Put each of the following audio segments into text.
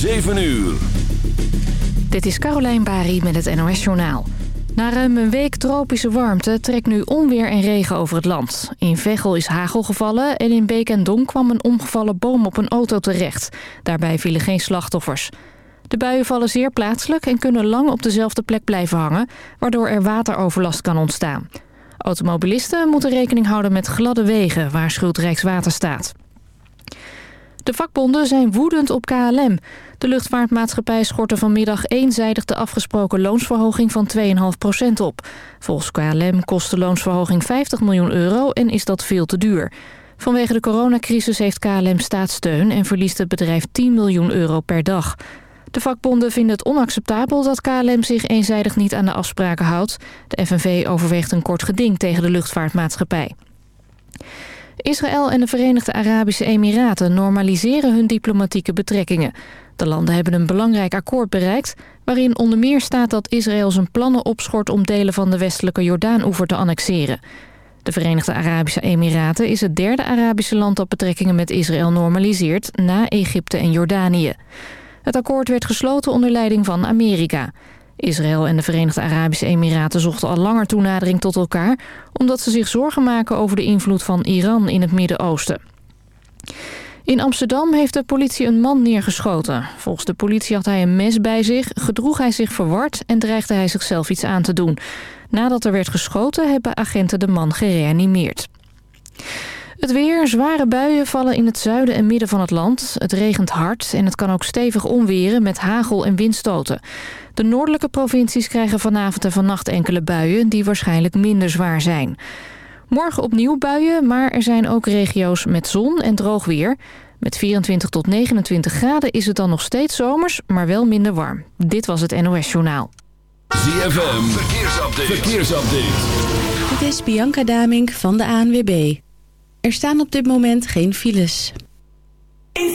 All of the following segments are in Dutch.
7 uur. Dit is Carolijn Bari met het NOS Journaal. Na ruim een week tropische warmte trekt nu onweer en regen over het land. In Veghel is hagel gevallen en in Beek en Donk kwam een omgevallen boom op een auto terecht. Daarbij vielen geen slachtoffers. De buien vallen zeer plaatselijk en kunnen lang op dezelfde plek blijven hangen... waardoor er wateroverlast kan ontstaan. Automobilisten moeten rekening houden met gladde wegen, waarschuwt Rijkswaterstaat. De vakbonden zijn woedend op KLM. De luchtvaartmaatschappij schortte vanmiddag eenzijdig de afgesproken loonsverhoging van 2,5% op. Volgens KLM kost de loonsverhoging 50 miljoen euro en is dat veel te duur. Vanwege de coronacrisis heeft KLM staatssteun en verliest het bedrijf 10 miljoen euro per dag. De vakbonden vinden het onacceptabel dat KLM zich eenzijdig niet aan de afspraken houdt. De FNV overweegt een kort geding tegen de luchtvaartmaatschappij. Israël en de Verenigde Arabische Emiraten normaliseren hun diplomatieke betrekkingen. De landen hebben een belangrijk akkoord bereikt... waarin onder meer staat dat Israël zijn plannen opschort... om delen van de westelijke Jordaan-oever te annexeren. De Verenigde Arabische Emiraten is het derde Arabische land... dat betrekkingen met Israël normaliseert na Egypte en Jordanië. Het akkoord werd gesloten onder leiding van Amerika... Israël en de Verenigde Arabische Emiraten zochten al langer toenadering tot elkaar... omdat ze zich zorgen maken over de invloed van Iran in het Midden-Oosten. In Amsterdam heeft de politie een man neergeschoten. Volgens de politie had hij een mes bij zich, gedroeg hij zich verward... en dreigde hij zichzelf iets aan te doen. Nadat er werd geschoten hebben agenten de man gereanimeerd. Het weer, zware buien vallen in het zuiden en midden van het land. Het regent hard en het kan ook stevig onweren met hagel en windstoten. De noordelijke provincies krijgen vanavond en vannacht enkele buien... die waarschijnlijk minder zwaar zijn. Morgen opnieuw buien, maar er zijn ook regio's met zon en droog weer. Met 24 tot 29 graden is het dan nog steeds zomers, maar wel minder warm. Dit was het NOS Journaal. ZFM, verkeersupdate. verkeersupdate. Dit is Bianca Damink van de ANWB. Er staan op dit moment geen files. In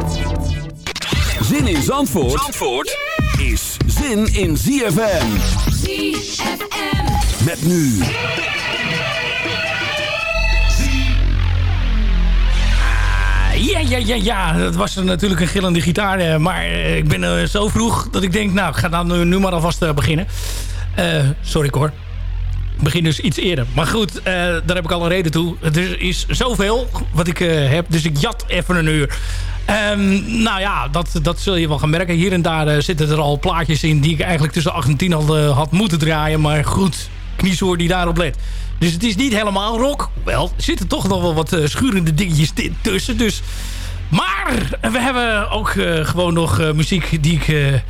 Zin in Zandvoort, Zandvoort is zin in ZFM. ZFM. Met nu. Ja, ja, ja, ja. Dat was natuurlijk een gillende gitaar. eh, Maar eh, ik ben eh, zo vroeg dat ik denk, nou, ik ga dan nu, nu maar alvast beginnen. Eh, sorry, Cor. Begin dus iets eerder. Maar goed, eh, daar heb ik al een reden toe. Er is zoveel wat ik eh, heb, dus ik jat even een uur. Ehm, nou ja, dat, dat zul je wel gaan merken. Hier en daar eh, zitten er al plaatjes in... die ik eigenlijk tussen 8 en 10 al eh, had moeten draaien. Maar goed, kniezoor die daarop let. Dus het is niet helemaal rock. Wel, er zitten toch nog wel wat schurende dingetjes tussen. Dus... Maar we hebben ook gewoon nog muziek die ik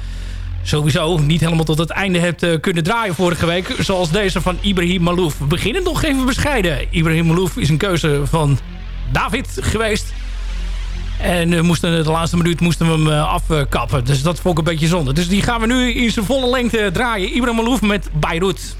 sowieso niet helemaal tot het einde heb eh, kunnen draaien vorige week. Zoals deze van Ibrahim Malouf. We beginnen nog even bescheiden. Ibrahim Malouf is een keuze van David geweest. En we moesten, de laatste minuut moesten we hem eh, afkappen. Dus dat vond ik een beetje zonde. Dus die gaan we nu in zijn volle lengte draaien. Ibrahim Malouf met Beirut.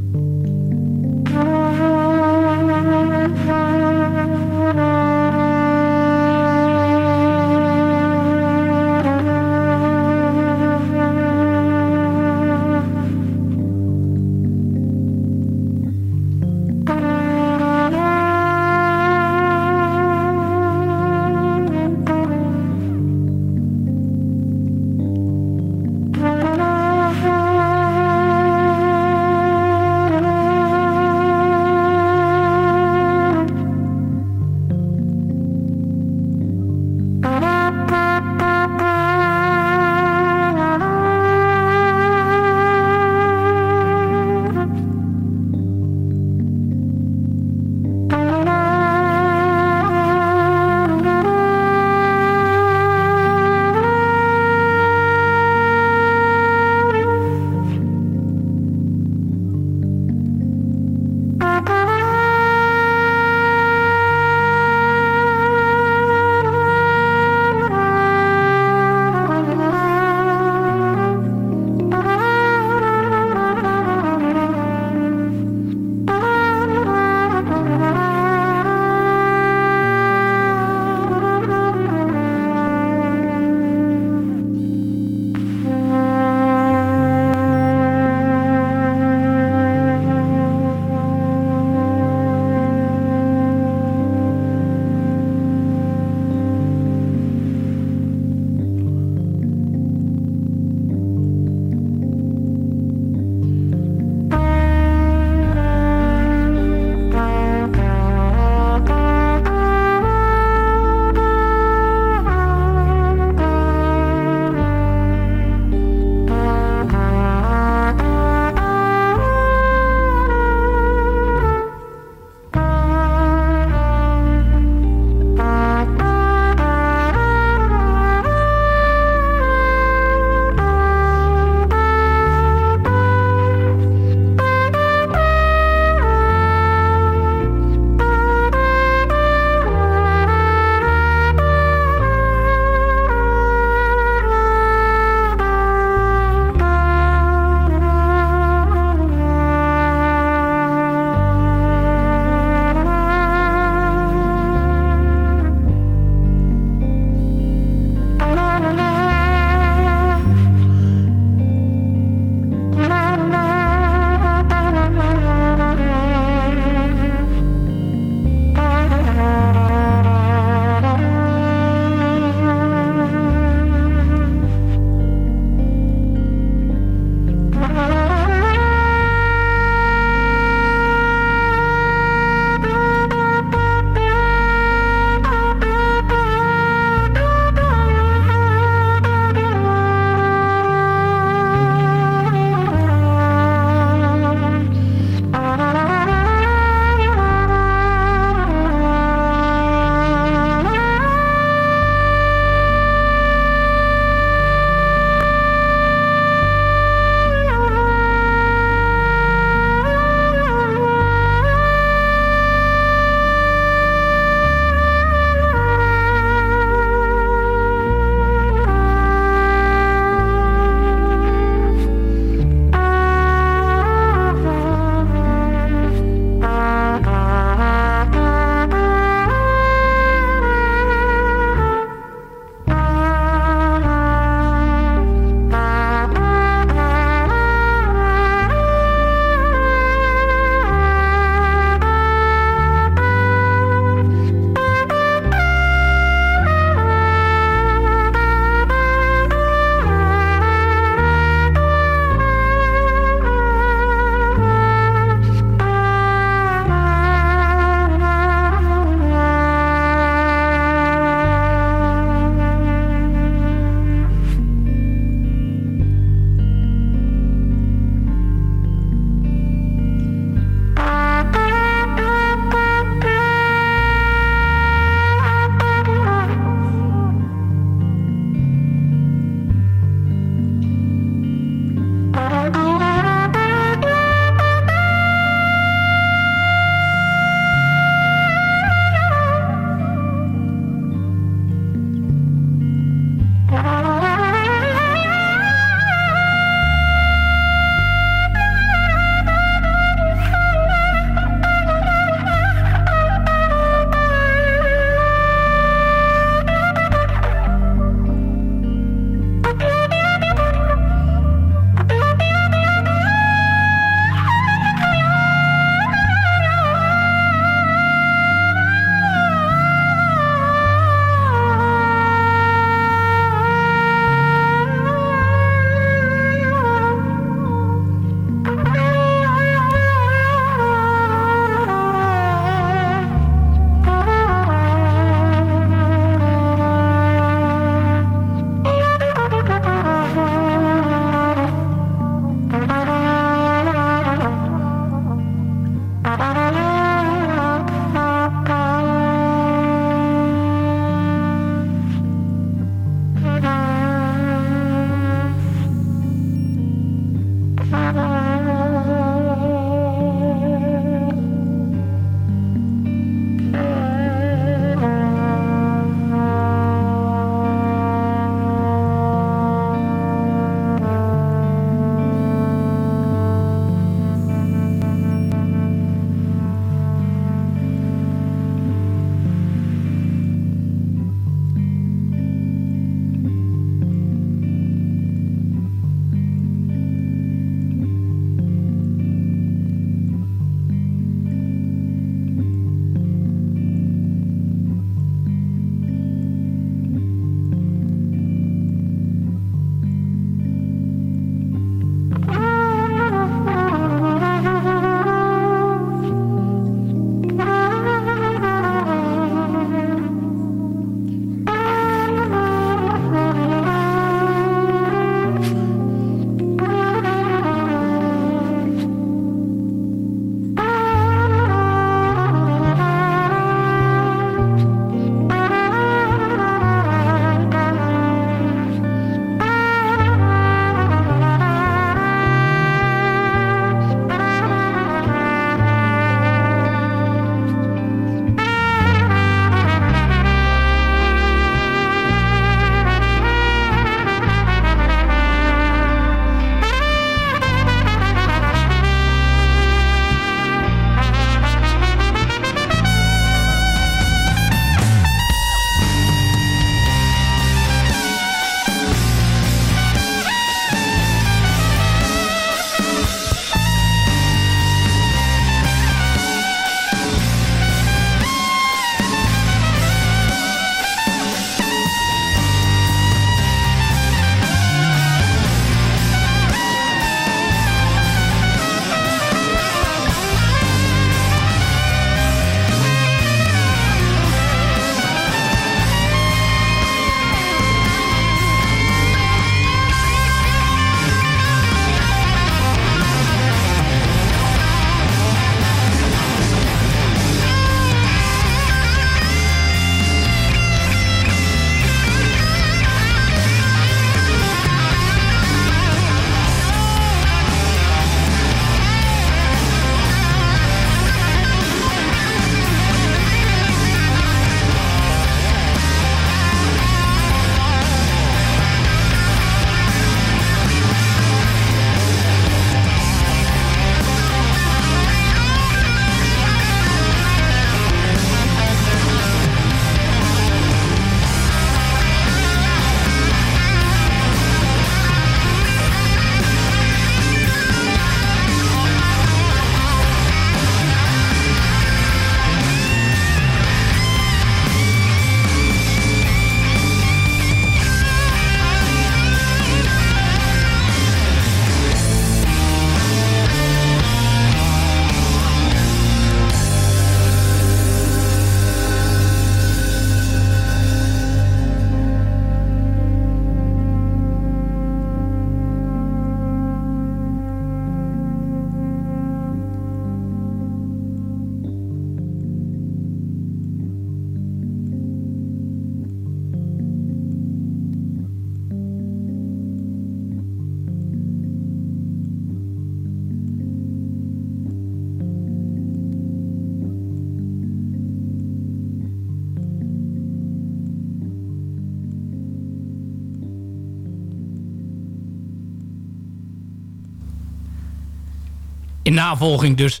Dus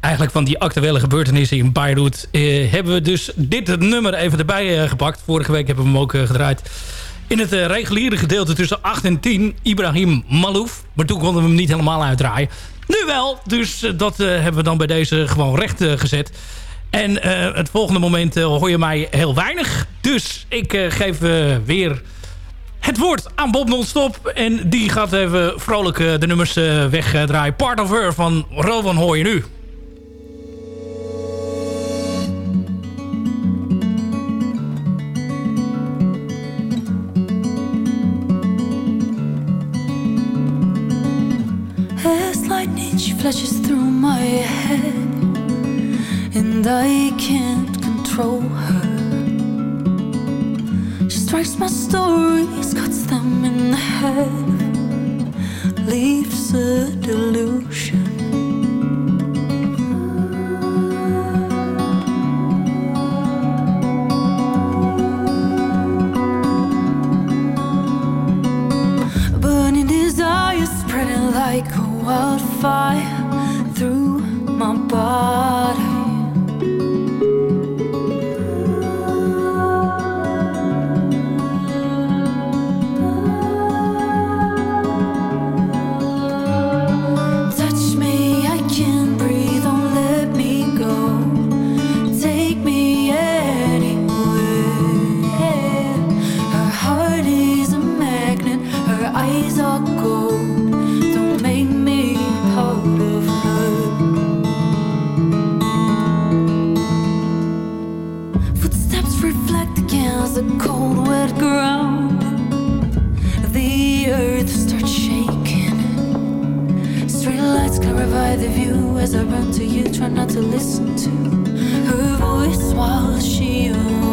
eigenlijk van die actuele gebeurtenissen in Beirut... hebben we dus dit nummer even erbij gepakt. Vorige week hebben we hem ook gedraaid. In het reguliere gedeelte tussen 8 en 10, Ibrahim Malouf. Maar toen konden we hem niet helemaal uitdraaien. Nu wel, dus dat hebben we dan bij deze gewoon recht gezet. En het volgende moment hoor je mij heel weinig. Dus ik geef weer het woord aan Bob Non-Stop. En die gaat even vrolijk de nummers wegdraaien. Part of Her van Rowan hoor je nu. Flashes through my head And I can't control her strikes my stories, cuts them in half Leaves a delusion Burning desire spreading like a wildfire through my body. Wet ground. The earth starts shaking. Street lights clarify the view as I run to you. Try not to listen to her voice while she awakens.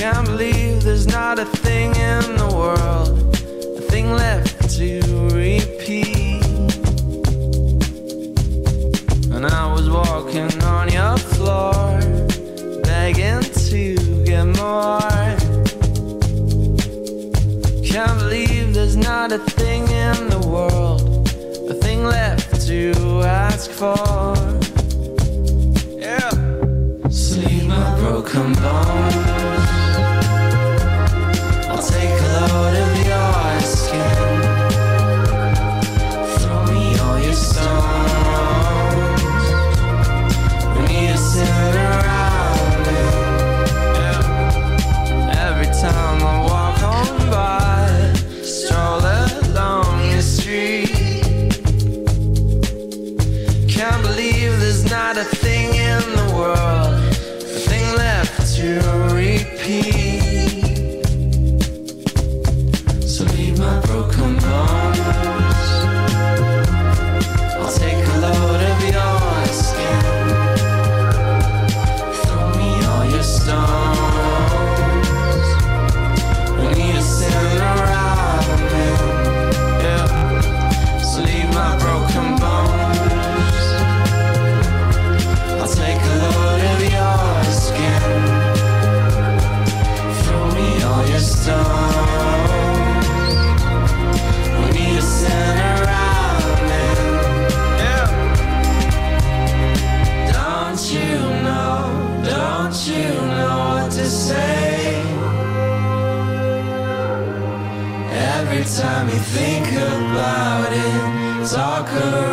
can't believe there's not a thing in the world, a thing left to repeat. And I was walking on your floor, begging to get more. Can't believe there's not a thing in the world, a thing left to ask for. Yeah. sleep my broken bones take a look.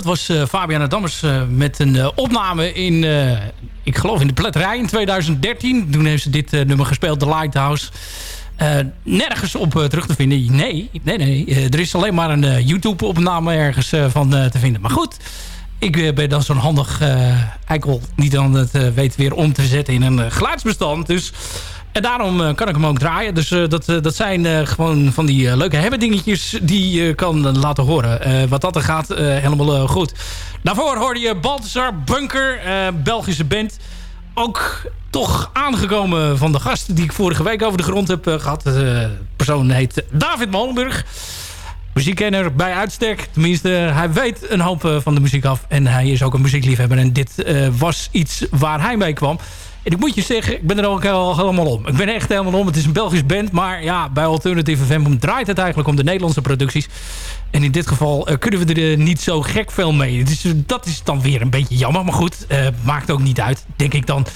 dat was uh, Fabiana Dammers uh, met een uh, opname in, ik geloof in de Pletterij in 2013. Toen heeft ze dit nummer gespeeld, The Lighthouse. nergens op terug te vinden. Nee, nee, nee. er is alleen maar een YouTube-opname ergens van te vinden. Maar goed, ik ben dan zo'n handig eikel die dan het weet weer om te zetten in een geluidsbestand. Dus en daarom uh, kan ik hem ook draaien. Dus uh, dat, uh, dat zijn gewoon van die leuke hebben dingetjes die je kan laten horen. wat dat er gaat, helemaal goed. Daarvoor hoorde je Balthazar Bunker, Belgische band. Ook toch aangekomen van de gast die ik vorige week over de grond heb gehad. De persoon heet David Molenburg. Muziekkenner bij uitstek. Tenminste, hij weet een hoop van de muziek af. En hij is ook een muziekliefhebber. En dit was iets waar hij mee kwam. En ik moet je zeggen, ik ben er ook helemaal om. Ik ben echt helemaal om. Het is een Belgisch band. Maar ja, bij Alternative FM draait het eigenlijk om de Nederlandse producties. En in dit geval uh, kunnen we er uh, niet zo gek veel mee. Dus dat is dan weer een beetje jammer. Maar goed, maakt ook niet uit, denk ik dan.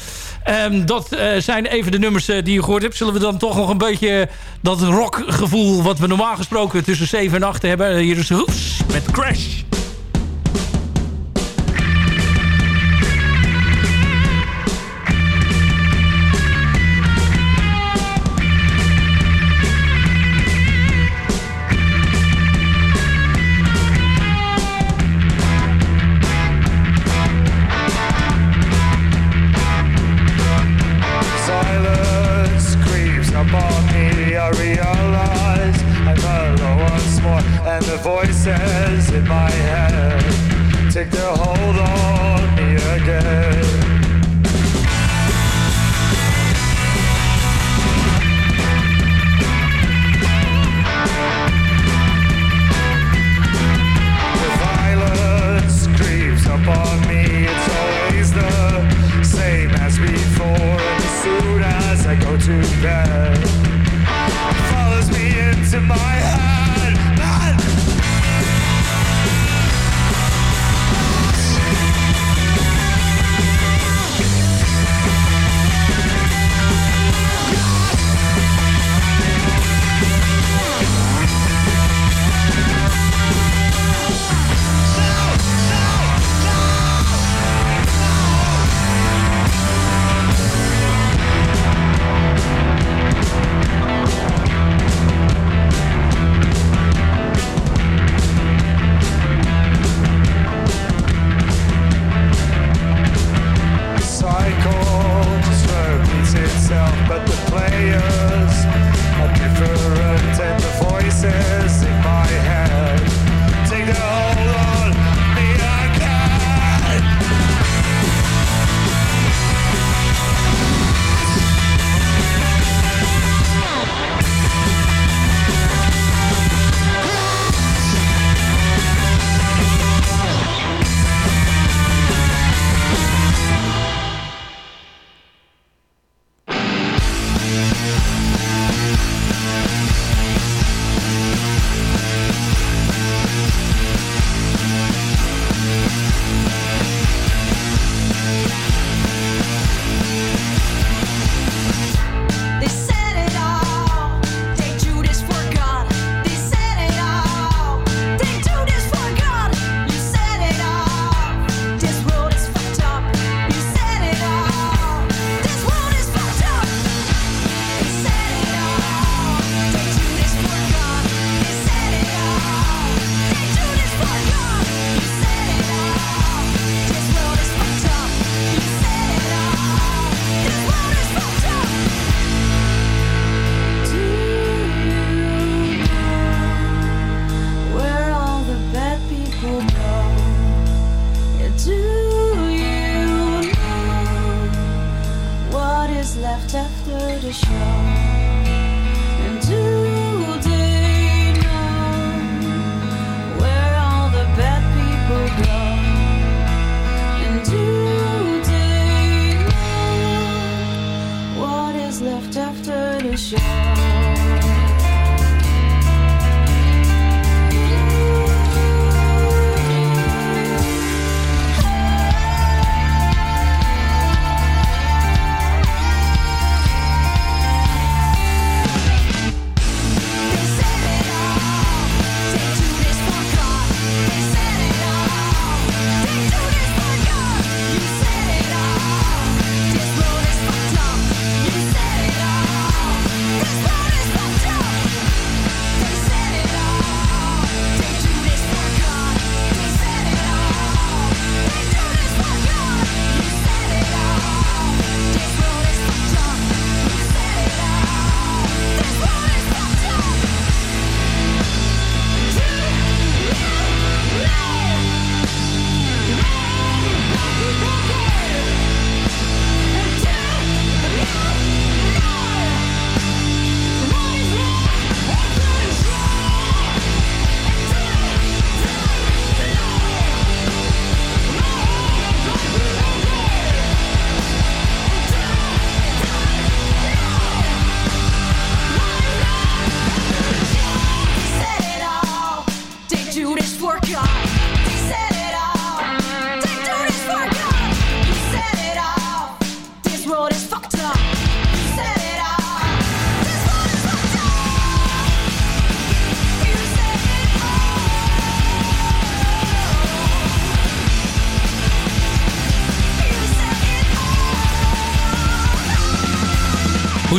Um, dat zijn even de nummers die je gehoord hebt. Zullen we dan toch nog een beetje dat rockgevoel... wat we normaal gesproken tussen 7 en 8 hebben. Hier is Hoeps met Crash. To bed, follows me into my head.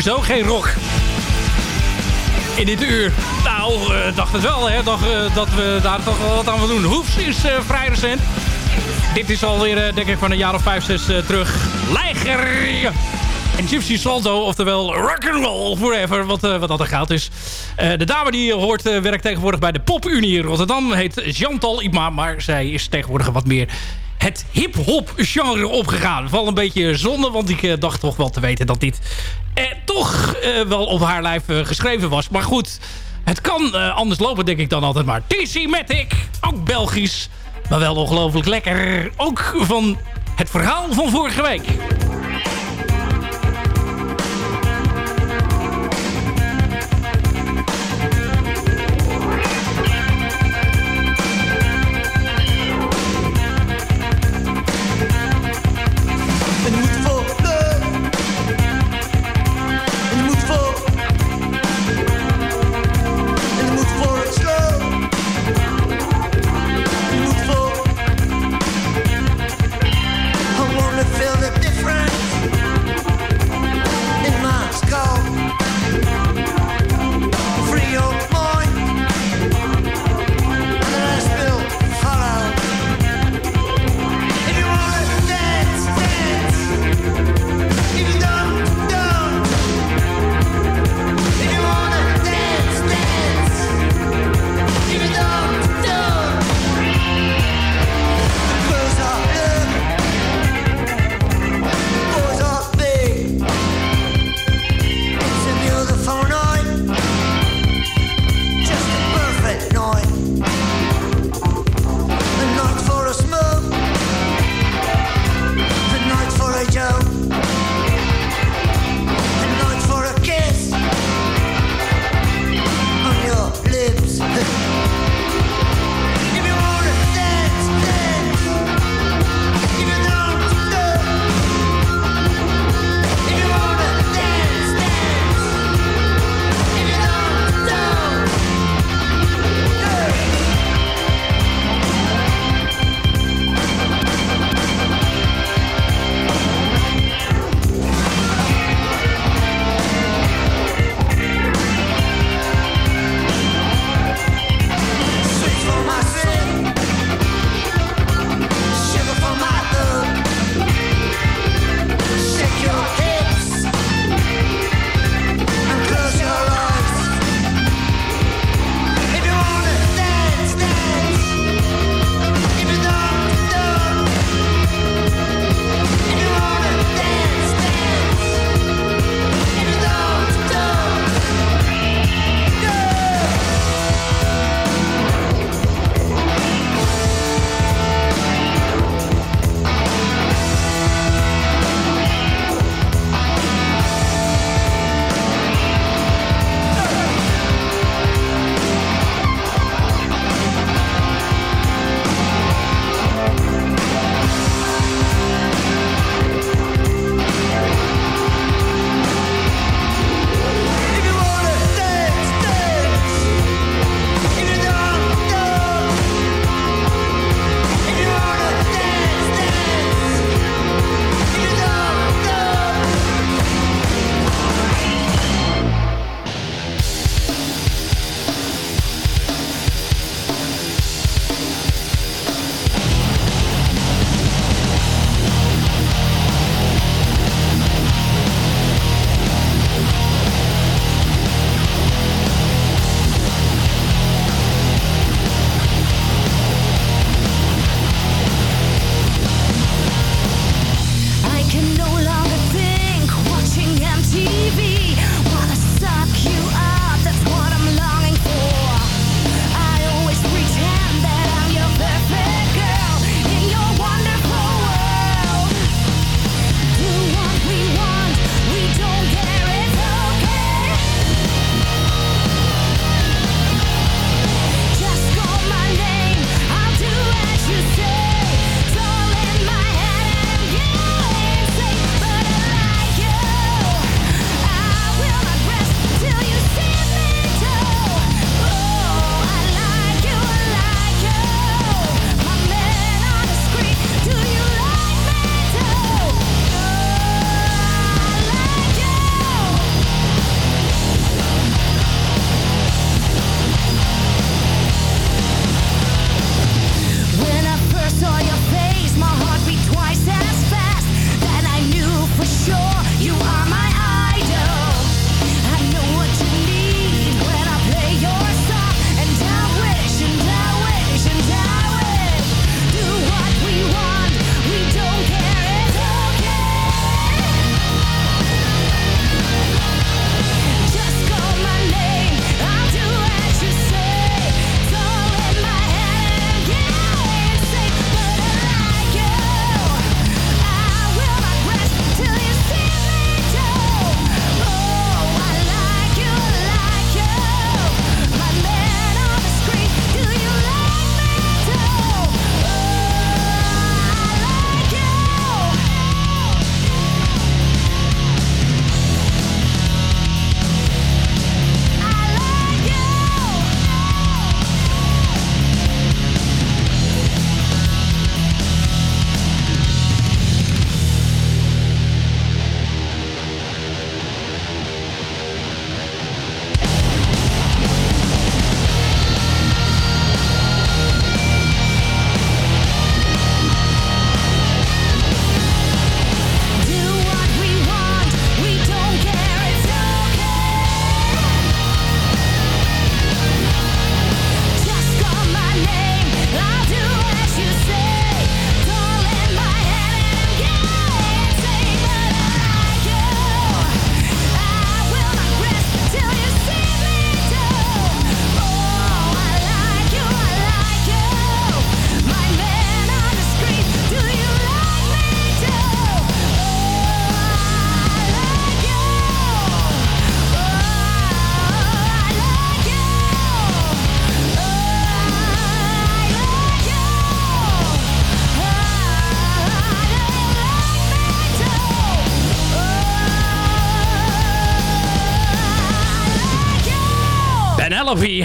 Sowieso geen rock. In dit uur. Nou, uh, dacht het wel, hè. Uh, dat we daar toch wat aan willen doen. Hoefs is uh, vrij recent. Dit is alweer, denk ik, van een jaar of vijf, zes terug. Leiger! En Gypsy Salto, oftewel rock'n'roll forever, wat, wat dat er gaat. Dus de dame die je hoort werkt tegenwoordig bij de Popunie in Rotterdam. Heet Chantal Ima, maar zij is tegenwoordig wat meer het hip-hop genre opgegaan. Wel een beetje zonde, want ik uh, dacht toch wel te weten dat dit eh, toch uh, wel op haar lijf geschreven was. Maar goed, het kan anders lopen denk ik dan altijd maar. TC Matic, ook Belgisch, maar wel ongelooflijk lekker. Ook van het verhaal van vorige week.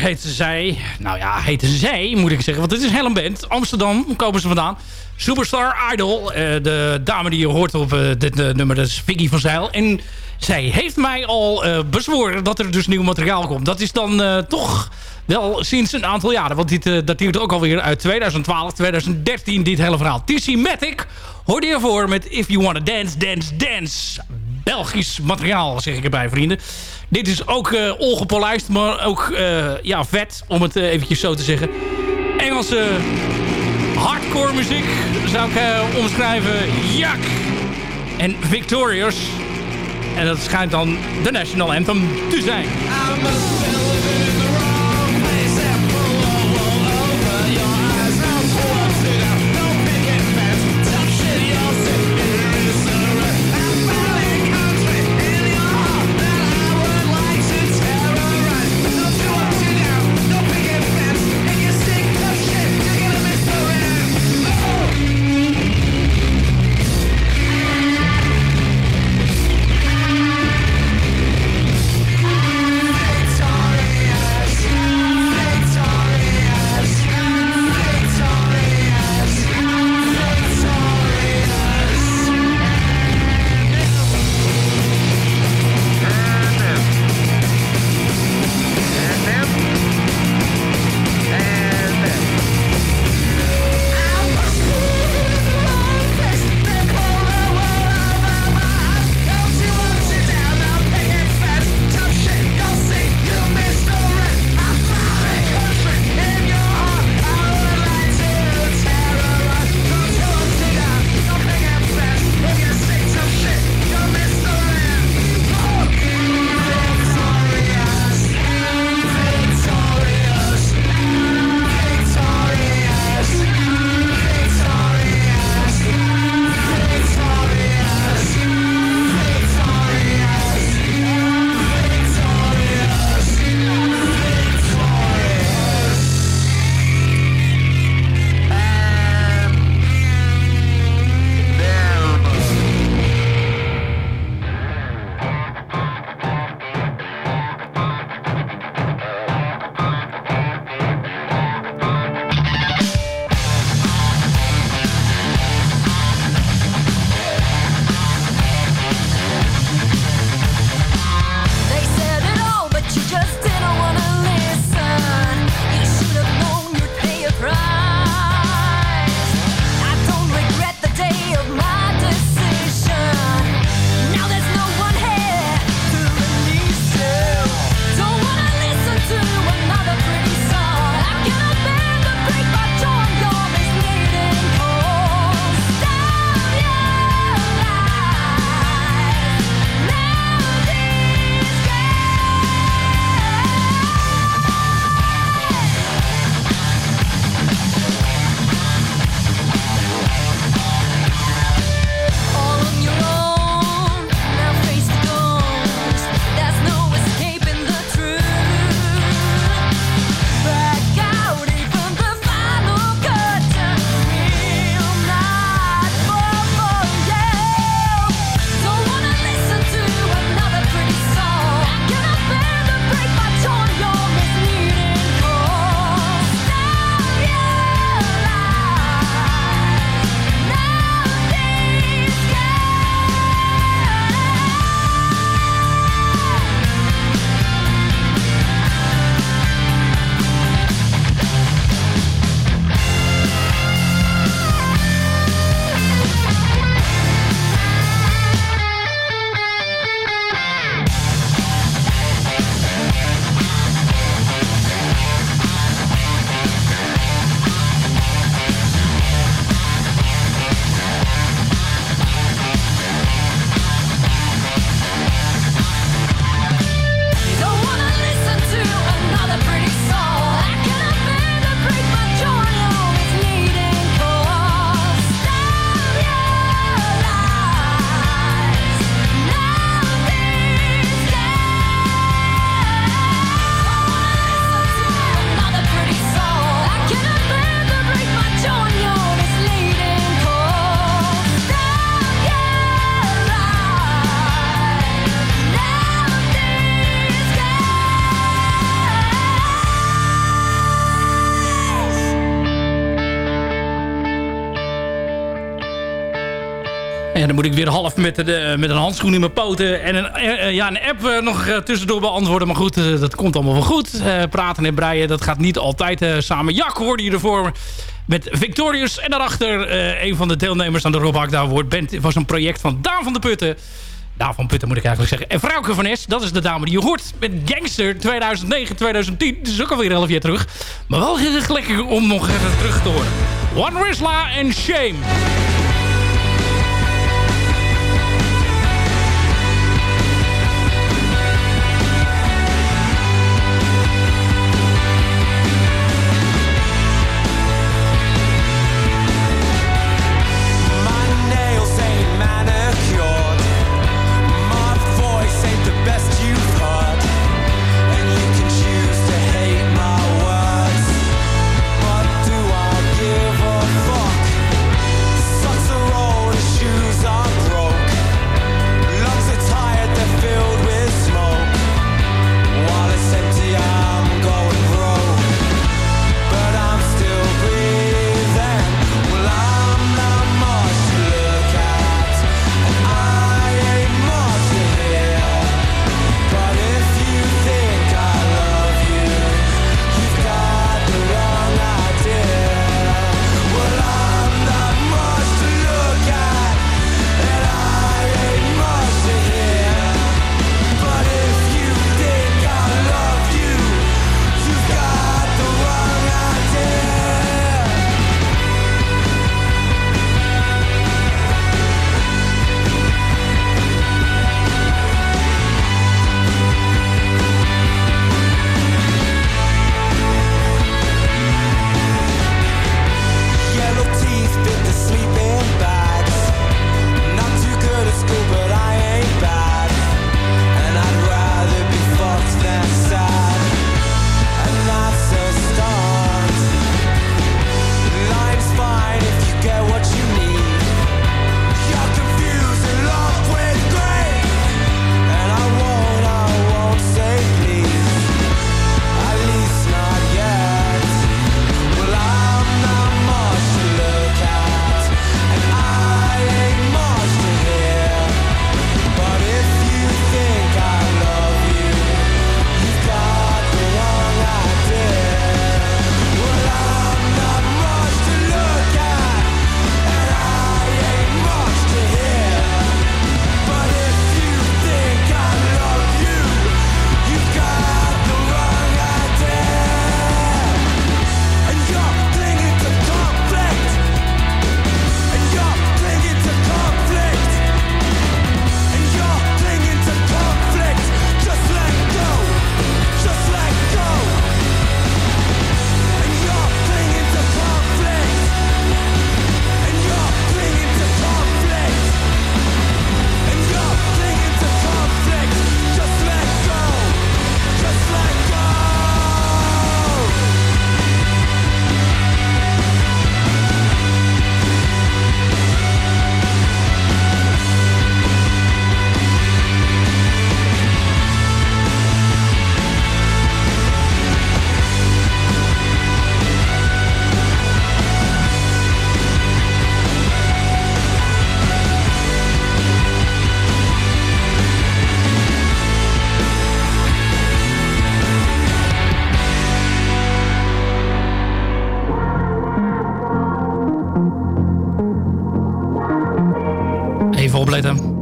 Heette zij. Nou ja, heette zij, moet ik zeggen. Want het is Helen Band. Amsterdam komen ze vandaan. Superstar Idol. eh, de dame die je hoort op eh, dit eh, nummer, dat is Viggy van Zeil. En zij heeft mij al bezworen dat er dus nieuw materiaal komt. Dat is dan toch wel sinds een aantal jaren. Want dit dateert ook alweer uit 2012, 2013, dit hele verhaal. Tissy Matic hoorde je voor met If You Wanna Dance, Dance, Dance. Belgisch materiaal, zeg ik erbij, vrienden. Dit is ook eh, ongepolijst, maar ook eh, ja, vet, om het uh, eventjes zo te zeggen. Engelse hardcore muziek zou ik omschrijven. Jak! En Victorious. En dat schijnt dan de national anthem te zijn. met, eh, met een handschoen in mijn poten en een, eh, eh, ja, een app nog tussendoor beantwoorden. Maar goed, dat komt allemaal wel goed. praten en breien, dat gaat niet altijd samen. Jak hoorde je ervoor met Victorious. En daarachter een van de deelnemers aan de Rob Hakda Award bent was een project van Daan van de Putten. Daan van Putten moet ik eigenlijk zeggen. En Vrouwke van Es, dat is de dame die je hoort met Gangster 2009, 2010. Dat is ook alweer een half jaar terug. Maar wel heel lekker om nog even terug te horen. One wrestler en Shame. even opletten.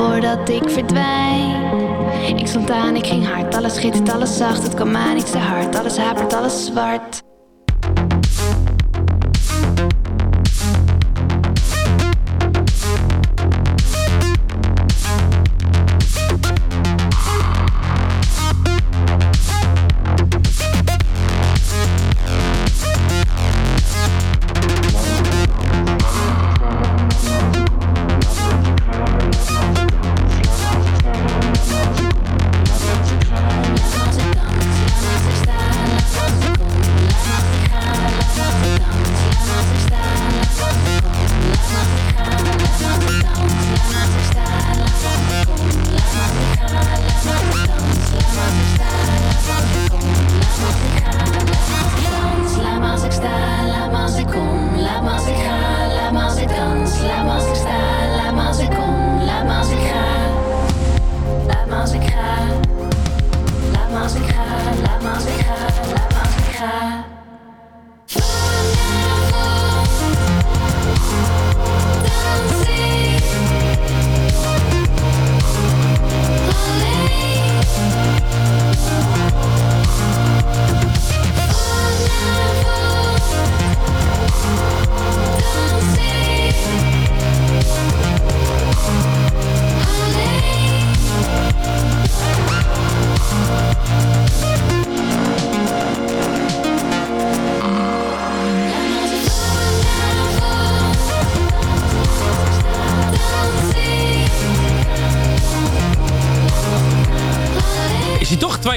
voordat ik verdwijn. Ik stond aan, ik ging hard, alles schittert, alles zacht. Het kwam aan, Ik te hard, alles hapert, alles zwart.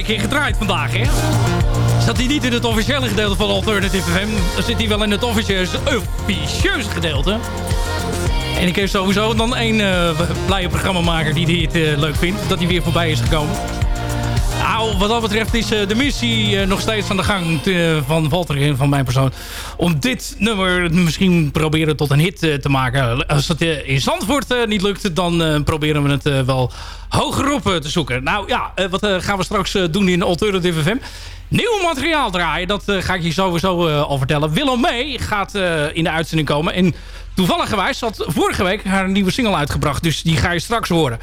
Twee keer gedraaid vandaag, hè? Zat hij niet in het officiële gedeelte van Alternative FM? Dan zit hij wel in het officieuze, officieuze gedeelte. En ik heb sowieso dan één eh blije programmamaker die dit eh, leuk vindt. Dat hij weer voorbij is gekomen. Nou, wat dat betreft is eh, de missie eh, nog steeds aan de gang eh, van Walter van mijn persoon. Om dit nummer misschien proberen tot een hit te maken. Als eh, in Zandvoort niet lukt, dan proberen we het wel hogerop eh, te zoeken. Nou ja, wat gaan we straks doen in Alternative FM? Nieuw materiaal draaien, dat ga ik je sowieso al vertellen. Willem Mee gaat in de uitzending komen. En toevalligerwijs had vorige week haar nieuwe single uitgebracht. Dus die ga je straks horen.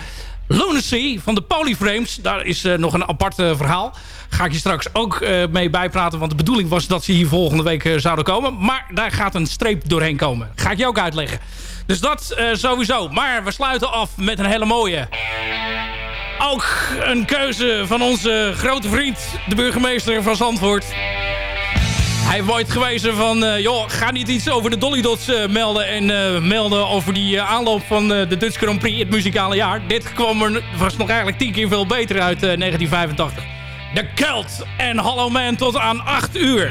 Lunacy van de Polyframes. Daar is eh, nog een apart eh, verhaal. Ga ik je straks ook eh, mee bijpraten. Want de bedoeling was dat ze hier volgende week zouden komen. Maar daar gaat een streep doorheen komen. Ga ik je ook uitleggen. Dus dat sowieso. Maar we sluiten af met een hele mooie. Ook een keuze van onze grote vriend, de burgemeester van Zandvoort. Hij ooit gewezen van, eh, joh, ga niet iets over de Dolly Dots eh, melden... en eh, melden over die aanloop van de Dutch Grand Prix het muzikale jaar. Dit kwam er, was nog eigenlijk tien keer veel beter uit eh, 1985. De Cult en Hollow Man tot aan 8 uur.